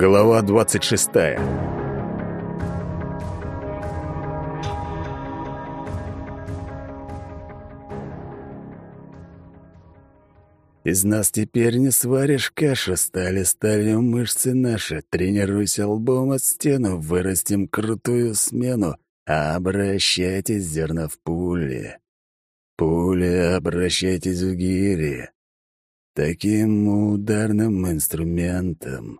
Глава 26. Из нас теперь не сваришь кашу, стали сталью мышцы наши. Тренируйся лбом от стену, вырастим крутую смену. Обращайтесь, зерна, в пули. Пули обращайтесь в гири. Таким ударным инструментом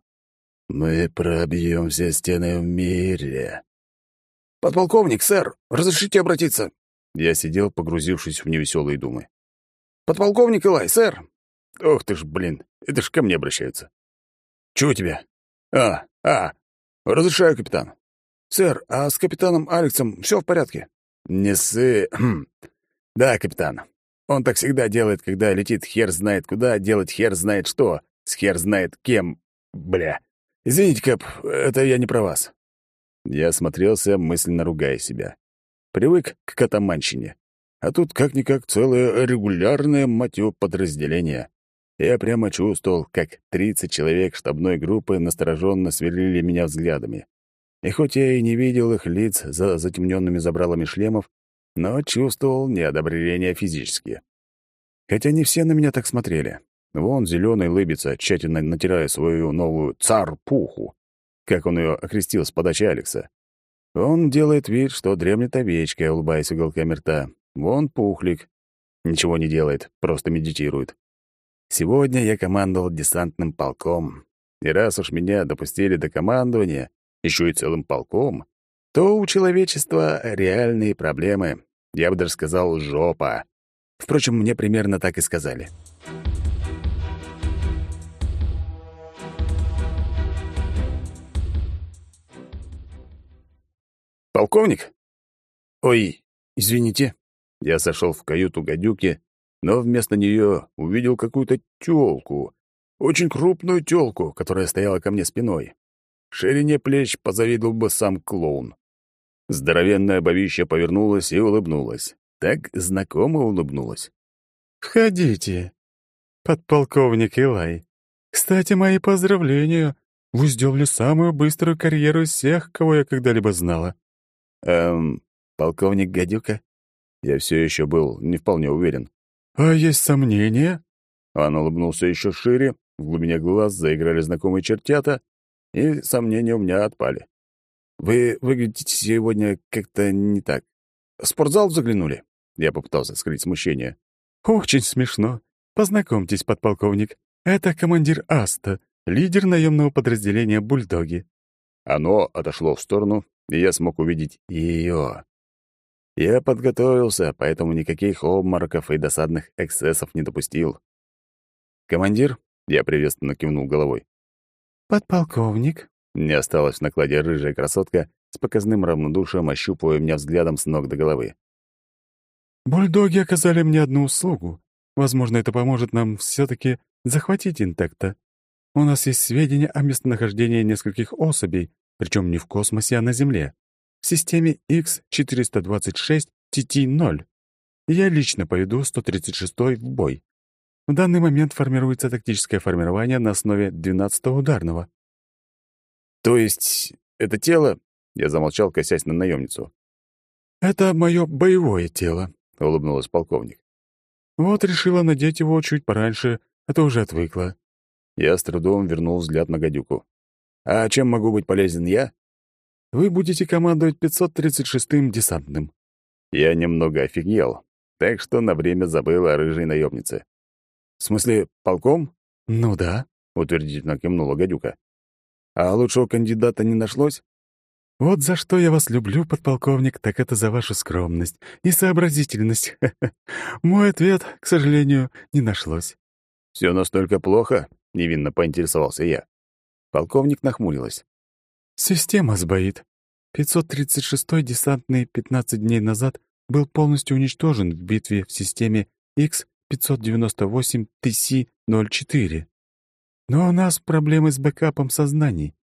мы пробьем все стены в мире. «Подполковник, сэр, разрешите обратиться?» Я сидел, погрузившись в невеселые думы. «Подполковник Илай, сэр!» «Ох ты ж, блин, это ж ко мне обращаются». «Чего у тебя?» «А, а, разрешаю, капитан». «Сэр, а с капитаном Алексом все в порядке?» «Не ссы... да, капитан. Он так всегда делает, когда летит хер знает куда, делать хер знает что, с хер знает кем. Бля. Извините, Кэп, это я не про вас». Я смотрелся, мысленно ругая себя. Привык к катаманщине. А тут как-никак целое регулярное, мать подразделение. Я прямо чувствовал, как 30 человек штабной группы настороженно сверлили меня взглядами. И хоть я и не видел их лиц за затемненными забралами шлемов, но чувствовал неодобрение физически. Хотя не все на меня так смотрели. Вон зеленый лыбится, тщательно натирая свою новую цар-пуху, как он ее окрестил с подачи Алекса. Он делает вид, что дремлет овечка, улыбаясь уголками рта. Вон пухлик. Ничего не делает, просто медитирует. Сегодня я командовал десантным полком. И раз уж меня допустили до командования, еще и целым полком, то у человечества реальные проблемы. Я бы даже сказал, жопа. Впрочем, мне примерно так и сказали. «Полковник?» «Ой, извините». Я сошел в каюту гадюки, но вместо нее увидел какую-то тёлку, очень крупную тёлку, которая стояла ко мне спиной. Ширине плеч позавидовал бы сам клоун. Здоровенная бабища повернулась и улыбнулась. Так знакомо улыбнулась. «Входите, подполковник Илай. Кстати, мои поздравления. Вы сделали самую быструю карьеру из всех, кого я когда-либо знала». «Эм, полковник Гадюка?» Я все еще был не вполне уверен. «А есть сомнения?» Он улыбнулся еще шире, в глубине глаз заиграли знакомые чертята, и сомнения у меня отпали. «Вы выглядите сегодня как-то не так. В спортзал заглянули?» Я попытался скрыть смущение. «Очень смешно. Познакомьтесь, подполковник. Это командир Аста, лидер наемного подразделения «Бульдоги». Оно отошло в сторону, и я смог увидеть ее. Я подготовился, поэтому никаких обмороков и досадных эксцессов не допустил. «Командир?» — я приветственно кивнул головой. «Подполковник?» — не осталась в накладе рыжая красотка с показным равнодушием, ощупывая меня взглядом с ног до головы. Бульдоги оказали мне одну услугу. Возможно, это поможет нам все таки захватить интакта. У нас есть сведения о местонахождении нескольких особей, причем не в космосе, а на Земле, в системе X-426-TT-0. Я лично поведу 136-й в бой. В данный момент формируется тактическое формирование на основе 12-го ударного. «То есть это тело...» — я замолчал, косясь на наемницу. «Это мое боевое тело», — улыбнулась полковник. «Вот решила надеть его чуть пораньше, а то уже отвыкла». Я с трудом вернул взгляд на гадюку. «А чем могу быть полезен я?» «Вы будете командовать 536-м десантным». Я немного офигел, так что на время забыл о рыжей наемнице. «В смысле, полком?» «Ну да», — утвердительно кивнула гадюка. «А лучшего кандидата не нашлось?» Вот за что я вас люблю, подполковник, так это за вашу скромность и сообразительность. Мой ответ, к сожалению, не нашлось. Все настолько плохо? невинно поинтересовался я. Полковник нахмурилась. Система сбоит. 536-й десантный 15 дней назад был полностью уничтожен в битве в системе X-598-TC-04. Но у нас проблемы с бэкапом сознаний.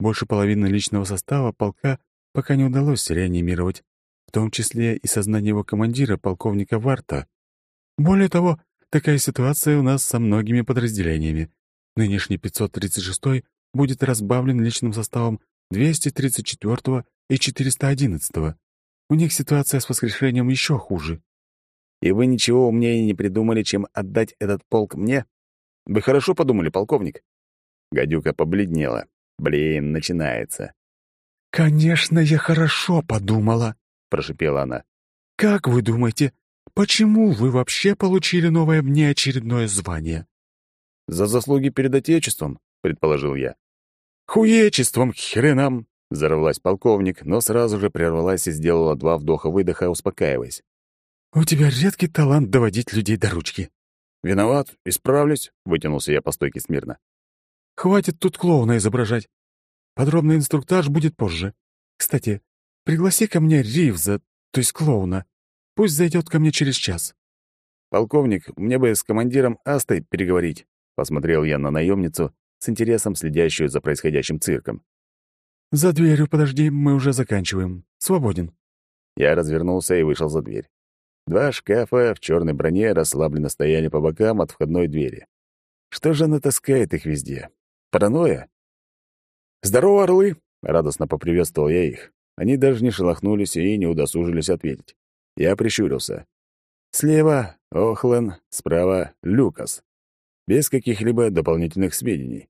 Больше половины личного состава полка пока не удалось реанимировать, в том числе и сознание его командира, полковника Варта. Более того, такая ситуация у нас со многими подразделениями. Нынешний 536-й будет разбавлен личным составом 234 и 411. У них ситуация с воскрешением еще хуже. И вы ничего умнее не придумали, чем отдать этот полк мне? Вы хорошо подумали, полковник? Гадюка побледнела. Блин, начинается. «Конечно, я хорошо подумала», — прошипела она. «Как вы думаете, почему вы вообще получили новое внеочередное звание?» «За заслуги перед Отечеством», — предположил я. «Хуечеством, хренам!» — взорвалась полковник, но сразу же прервалась и сделала два вдоха-выдоха, успокаиваясь. «У тебя редкий талант доводить людей до ручки». «Виноват, исправлюсь», — вытянулся я по стойке смирно. «Хватит тут клоуна изображать. Подробный инструктаж будет позже. Кстати, пригласи ко мне Ривза, то есть клоуна. Пусть зайдет ко мне через час». «Полковник, мне бы с командиром Астой переговорить», — посмотрел я на наемницу, с интересом следящую за происходящим цирком. «За дверью подожди, мы уже заканчиваем. Свободен». Я развернулся и вышел за дверь. Два шкафа в черной броне расслабленно стояли по бокам от входной двери. Что же она таскает их везде? Паранойя? «Здорово, орлы!» — радостно поприветствовал я их. Они даже не шелохнулись и не удосужились ответить. Я прищурился. Слева — Охлен, справа — Люкас. Без каких-либо дополнительных сведений.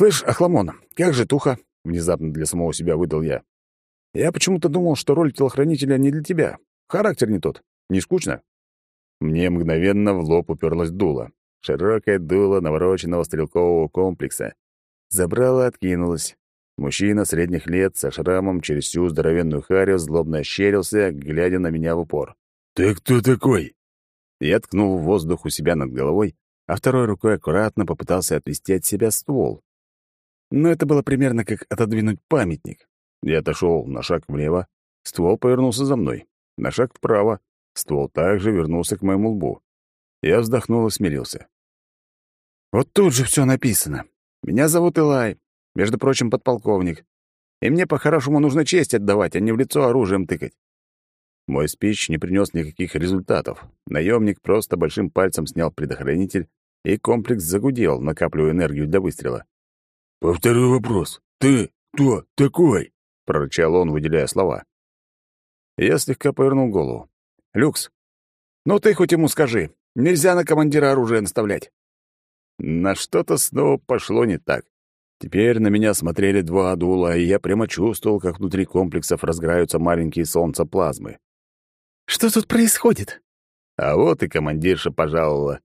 «Слышь, Ахламон, как же туха?» — внезапно для самого себя выдал я. «Я почему-то думал, что роль телохранителя не для тебя. Характер не тот. Не скучно?» Мне мгновенно в лоб уперлось дуло. Широкое дуло навороченного стрелкового комплекса. Забрало откинулось. Мужчина средних лет со шрамом через всю здоровенную харю злобно ощерился, глядя на меня в упор. «Ты кто такой?» Я ткнул в воздух у себя над головой, а второй рукой аккуратно попытался отвести от себя ствол. Но это было примерно как отодвинуть памятник. Я отошел на шаг влево, ствол повернулся за мной. На шаг вправо, ствол также вернулся к моему лбу. Я вздохнул и смирился. Вот тут же все написано. Меня зовут Илай, между прочим, подполковник. И мне по-хорошему нужно честь отдавать, а не в лицо оружием тыкать. Мой спич не принес никаких результатов. Наемник просто большим пальцем снял предохранитель, и комплекс загудел, накапливая энергию для выстрела. «Повторю вопрос. Ты кто такой?» — прорычал он, выделяя слова. Я слегка повернул голову. «Люкс, ну ты хоть ему скажи. Нельзя на командира оружие наставлять». На что-то снова пошло не так. Теперь на меня смотрели два дула, и я прямо чувствовал, как внутри комплексов разгораются маленькие солнца плазмы. «Что тут происходит?» А вот и командирша пожаловала.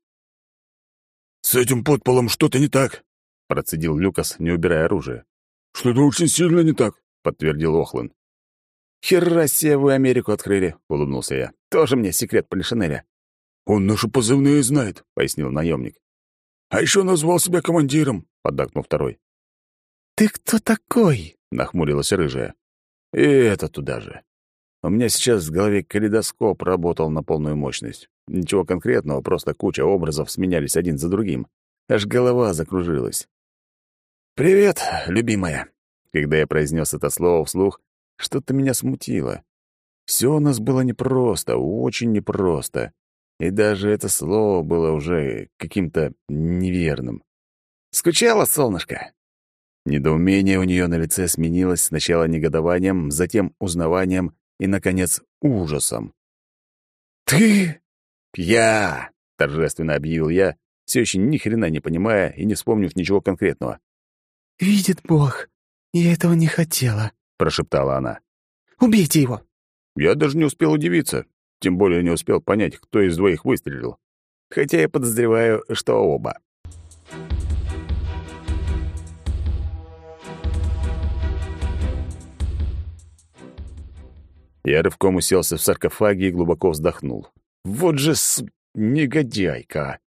«С этим подполом что-то не так», — процедил Люкас, не убирая оружие. «Что-то очень сильно не так», — подтвердил Охлан. «Хера себе вы Америку открыли», — улыбнулся я. «Тоже мне секрет Полишинеля». «Он наши позывные знает», — пояснил наемник. «А еще назвал себя командиром», — поддакнул второй. «Ты кто такой?» — нахмурилась рыжая. «И это туда же. У меня сейчас в голове калейдоскоп работал на полную мощность. Ничего конкретного, просто куча образов сменялись один за другим. Аж голова закружилась. «Привет, любимая!» Когда я произнес это слово вслух, что-то меня смутило. Все у нас было непросто, очень непросто. И даже это слово было уже каким-то неверным. «Скучала, солнышко?» Недоумение у нее на лице сменилось сначала негодованием, затем узнаванием и, наконец, ужасом. «Ты?» «Я!» — торжественно объявил я, все еще ни хрена не понимая и не вспомнив ничего конкретного. «Видит Бог, я этого не хотела», — прошептала она. «Убейте его!» Я даже не успел удивиться, тем более не успел понять, кто из двоих выстрелил. Хотя я подозреваю, что оба. Я рывком уселся в саркофаге и глубоко вздохнул. Вот же с... негодяйка!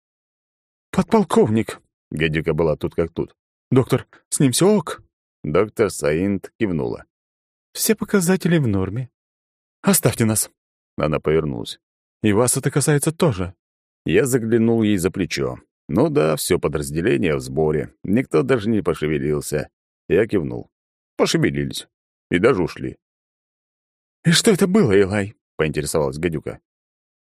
«Подполковник!» — гадюка была тут как тут. «Доктор, с ним все ок?» Доктор Саинт кивнула. «Все показатели в норме. Оставьте нас!» Она повернулась. «И вас это касается тоже». Я заглянул ей за плечо. Ну да, все подразделение в сборе. Никто даже не пошевелился. Я кивнул. Пошевелились. И даже ушли. «И что это было, Илай?» — поинтересовалась гадюка.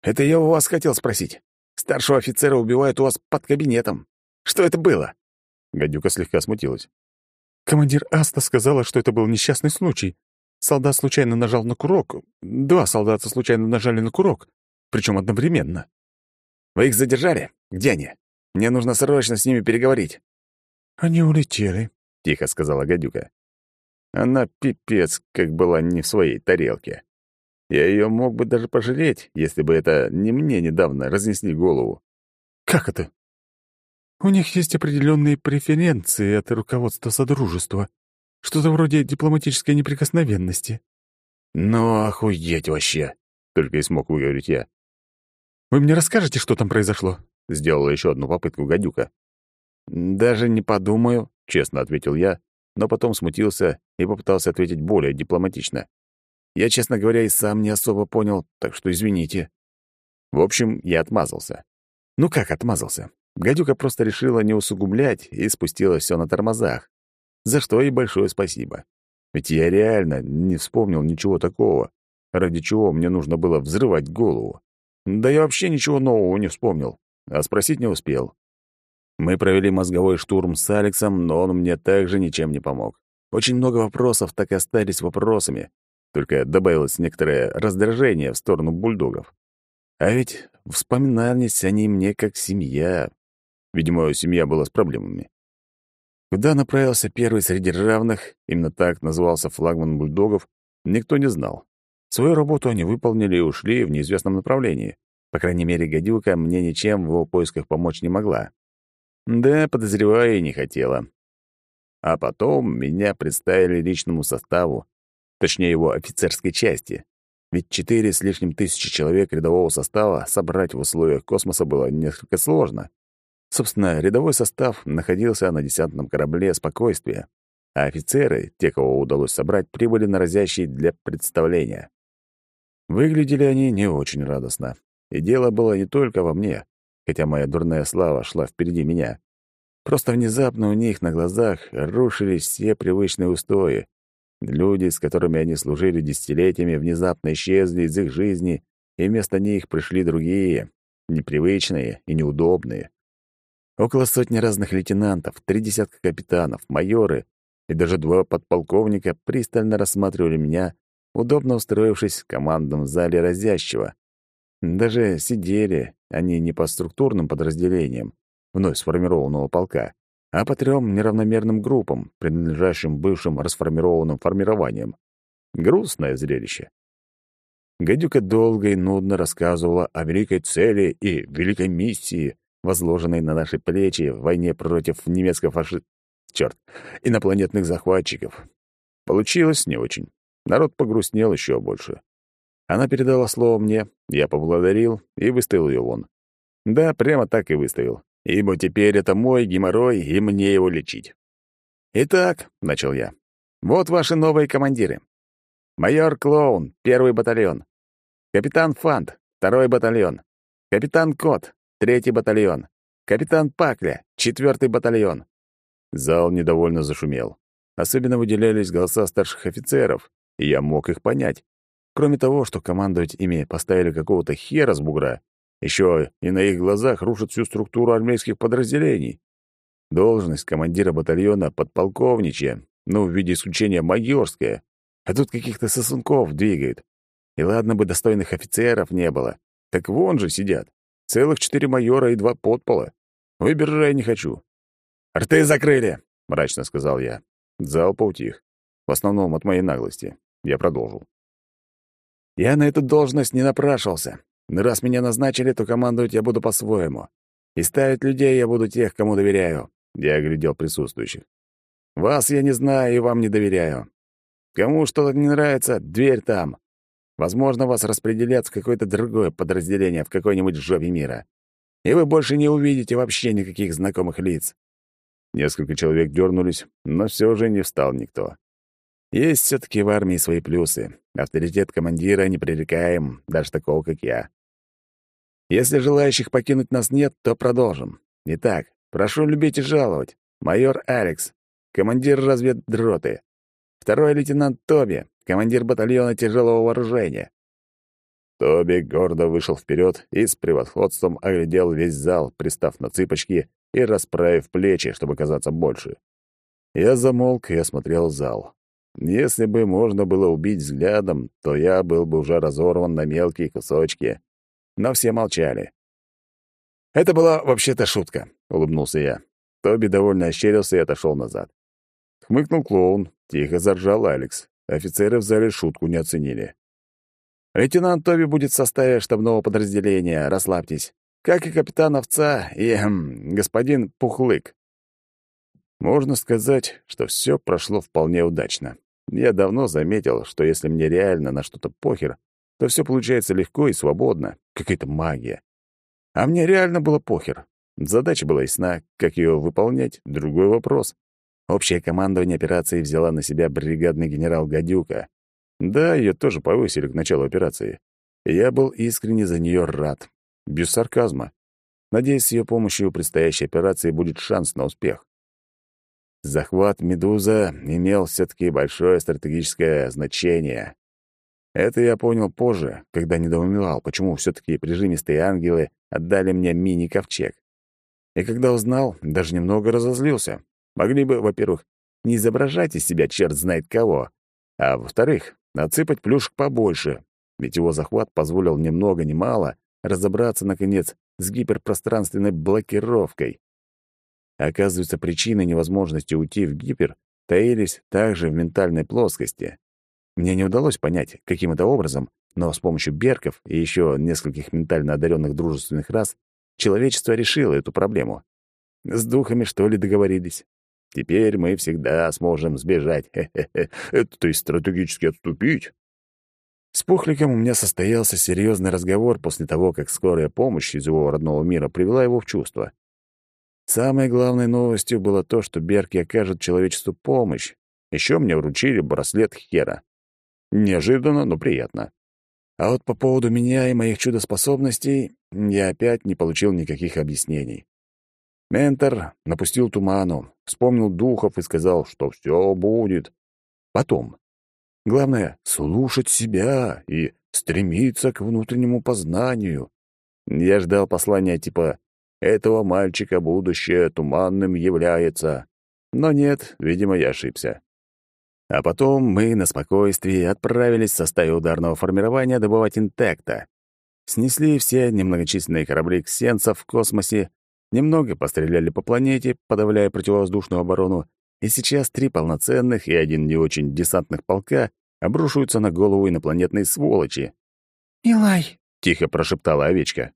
«Это я у вас хотел спросить. Старшего офицера убивают у вас под кабинетом. Что это было?» Гадюка слегка смутилась. Командир Аста сказала, что это был несчастный случай. Солдат случайно нажал на курок. Два солдата случайно нажали на курок, причем одновременно. Вы их задержали? Где они? Мне нужно срочно с ними переговорить. Они улетели, тихо сказала гадюка. Она пипец, как была не в своей тарелке. Я ее мог бы даже пожалеть, если бы это не мне недавно разнесли голову. Как это? У них есть определенные преференции от руководства Содружества. Что-то вроде дипломатической неприкосновенности. Ну, охуеть вообще, только и смог выговорить я. Вы мне расскажете, что там произошло? Сделала еще одну попытку гадюка. Даже не подумаю, честно ответил я, но потом смутился и попытался ответить более дипломатично. Я, честно говоря, и сам не особо понял, так что извините. В общем, я отмазался. Ну как отмазался? Гадюка просто решила не усугублять и спустила все на тормозах. За что ей большое спасибо. Ведь я реально не вспомнил ничего такого, ради чего мне нужно было взрывать голову. Да я вообще ничего нового не вспомнил, а спросить не успел. Мы провели мозговой штурм с Алексом, но он мне также ничем не помог. Очень много вопросов так и остались вопросами, только добавилось некоторое раздражение в сторону бульдогов. А ведь вспоминались они мне как семья. Видимо, семья была с проблемами. Куда направился первый среди равных, именно так назывался флагман бульдогов, никто не знал. Свою работу они выполнили и ушли в неизвестном направлении. По крайней мере, гадюка мне ничем в его поисках помочь не могла. Да, подозреваю, и не хотела. А потом меня представили личному составу, точнее его офицерской части. Ведь четыре с лишним тысячи человек рядового состава собрать в условиях космоса было несколько сложно. Собственно, рядовой состав находился на десантном корабле «Спокойствие», а офицеры, те, кого удалось собрать, прибыли на разящий для представления. Выглядели они не очень радостно. И дело было не только во мне хотя моя дурная слава шла впереди меня. Просто внезапно у них на глазах рушились все привычные устои. Люди, с которыми они служили десятилетиями, внезапно исчезли из их жизни, и вместо них пришли другие, непривычные и неудобные. Около сотни разных лейтенантов, три десятка капитанов, майоры и даже два подполковника пристально рассматривали меня, удобно устроившись в командном зале разящего. Даже сидели они не по структурным подразделениям вновь сформированного полка, а по трем неравномерным группам, принадлежащим бывшим расформированным формированиям. Грустное зрелище. Гадюка долго и нудно рассказывала о великой цели и великой миссии, возложенной на наши плечи в войне против немецкого фаши... Чёрт, инопланетных захватчиков. Получилось не очень. Народ погрустнел еще больше. Она передала слово мне, я поблагодарил и выставил ее вон. Да, прямо так и выставил, ибо теперь это мой геморрой, и мне его лечить. «Итак», — начал я, — «вот ваши новые командиры. Майор Клоун, первый батальон. Капитан Фант, второй батальон. Капитан Кот, третий батальон. Капитан Пакля, четвертый батальон». Зал недовольно зашумел. Особенно выделялись голоса старших офицеров, и я мог их понять. Кроме того, что командовать ими поставили какого-то хера с бугра, еще и на их глазах рушат всю структуру армейских подразделений. Должность командира батальона подполковничья, ну, в виде исключения майорская, а тут каких-то сосунков двигает. И ладно бы достойных офицеров не было, так вон же сидят. Целых четыре майора и два подпола. Выбирай не хочу. «Рты закрыли!» — мрачно сказал я. Зал поутих. В основном от моей наглости. Я продолжил. Я на эту должность не напрашивался. Но раз меня назначили, то командовать я буду по-своему. И ставить людей я буду тех, кому доверяю. Я оглядел присутствующих. Вас я не знаю и вам не доверяю. Кому что-то не нравится, дверь там. Возможно, вас распределят в какое-то другое подразделение в какой-нибудь жопе мира. И вы больше не увидите вообще никаких знакомых лиц. Несколько человек дернулись, но все же не встал никто. Есть все таки в армии свои плюсы. Авторитет командира непререкаем, даже такого, как я. Если желающих покинуть нас нет, то продолжим. Итак, прошу любить и жаловать. Майор Алекс, командир разведдроты. Второй лейтенант Тоби, командир батальона тяжелого вооружения. Тоби гордо вышел вперед и с превосходством оглядел весь зал, пристав на цыпочки и расправив плечи, чтобы казаться больше. Я замолк и осмотрел зал. Если бы можно было убить взглядом, то я был бы уже разорван на мелкие кусочки. Но все молчали. «Это была вообще-то шутка», — улыбнулся я. Тоби довольно ощерился и отошел назад. Хмыкнул клоун, тихо заржал Алекс. Офицеры в зале шутку не оценили. «Лейтенант Тоби будет в составе штабного подразделения, расслабьтесь. Как и капитан Овца и эм, господин Пухлык. Можно сказать, что все прошло вполне удачно. Я давно заметил, что если мне реально на что-то похер, то все получается легко и свободно, какая-то магия. А мне реально было похер. Задача была ясна, как ее выполнять — другой вопрос. Общее командование операции взяла на себя бригадный генерал Гадюка. Да, ее тоже повысили к началу операции. я был искренне за нее рад. Без сарказма. Надеюсь, с ее помощью у предстоящей операции будет шанс на успех. Захват «Медуза» имел все-таки большое стратегическое значение. Это я понял позже, когда недоумевал, почему все-таки прижимистые ангелы отдали мне мини-ковчег. И когда узнал, даже немного разозлился. Могли бы, во-первых, не изображать из себя черт знает кого, а во-вторых, отсыпать плюшек побольше, ведь его захват позволил ни много ни мало разобраться, наконец, с гиперпространственной блокировкой. Оказывается, причины невозможности уйти в гипер таились также в ментальной плоскости. Мне не удалось понять, каким это образом, но с помощью берков и еще нескольких ментально одаренных дружественных рас человечество решило эту проблему. С духами, что ли, договорились? Теперь мы всегда сможем сбежать. Это то есть стратегически отступить. С Пухликом у меня состоялся серьезный разговор после того, как скорая помощь из его родного мира привела его в чувство. Самой главной новостью было то, что Берки окажут человечеству помощь. Еще мне вручили браслет Хера. Неожиданно, но приятно. А вот по поводу меня и моих чудо-способностей я опять не получил никаких объяснений. Ментор напустил туману, вспомнил духов и сказал, что все будет. Потом. Главное — слушать себя и стремиться к внутреннему познанию. Я ждал послания типа этого мальчика будущее туманным является. Но нет, видимо, я ошибся. А потом мы на спокойствии отправились в составе ударного формирования добывать интекта. Снесли все немногочисленные корабли ксенцев в космосе, немного постреляли по планете, подавляя противовоздушную оборону, и сейчас три полноценных и один не очень десантных полка обрушиваются на голову инопланетной сволочи. «Илай!» — тихо прошептала овечка.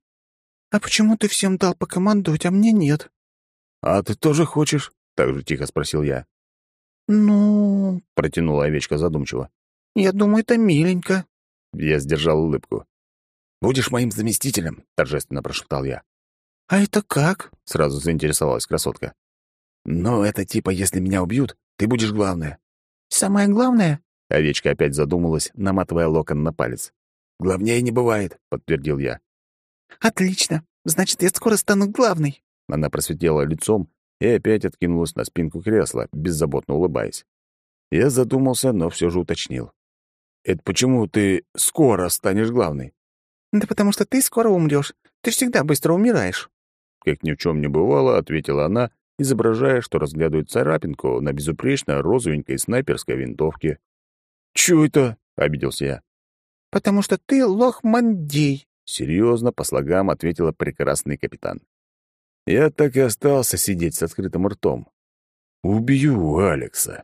«А почему ты всем дал покомандовать, а мне нет?» «А ты тоже хочешь?» — так же тихо спросил я. «Ну...» — протянула овечка задумчиво. «Я думаю, это миленько». Я сдержал улыбку. «Будешь моим заместителем», — торжественно прошептал я. «А это как?» — сразу заинтересовалась красотка. «Ну, это типа, если меня убьют, ты будешь главное». «Самое главное?» — овечка опять задумалась, наматывая локон на палец. «Главнее не бывает», — подтвердил я. «Отлично. Значит, я скоро стану главной». Она просветлела лицом и опять откинулась на спинку кресла, беззаботно улыбаясь. Я задумался, но все же уточнил. «Это почему ты скоро станешь главной?» «Да потому что ты скоро умрешь. Ты всегда быстро умираешь». Как ни в чем не бывало, ответила она, изображая, что разглядывает царапинку на безупречно розовенькой снайперской винтовке. «Чё это?» — обиделся я. «Потому что ты лохмандей», Серьезно, по слогам ответила прекрасный капитан. Я так и остался сидеть с открытым ртом. Убью Алекса.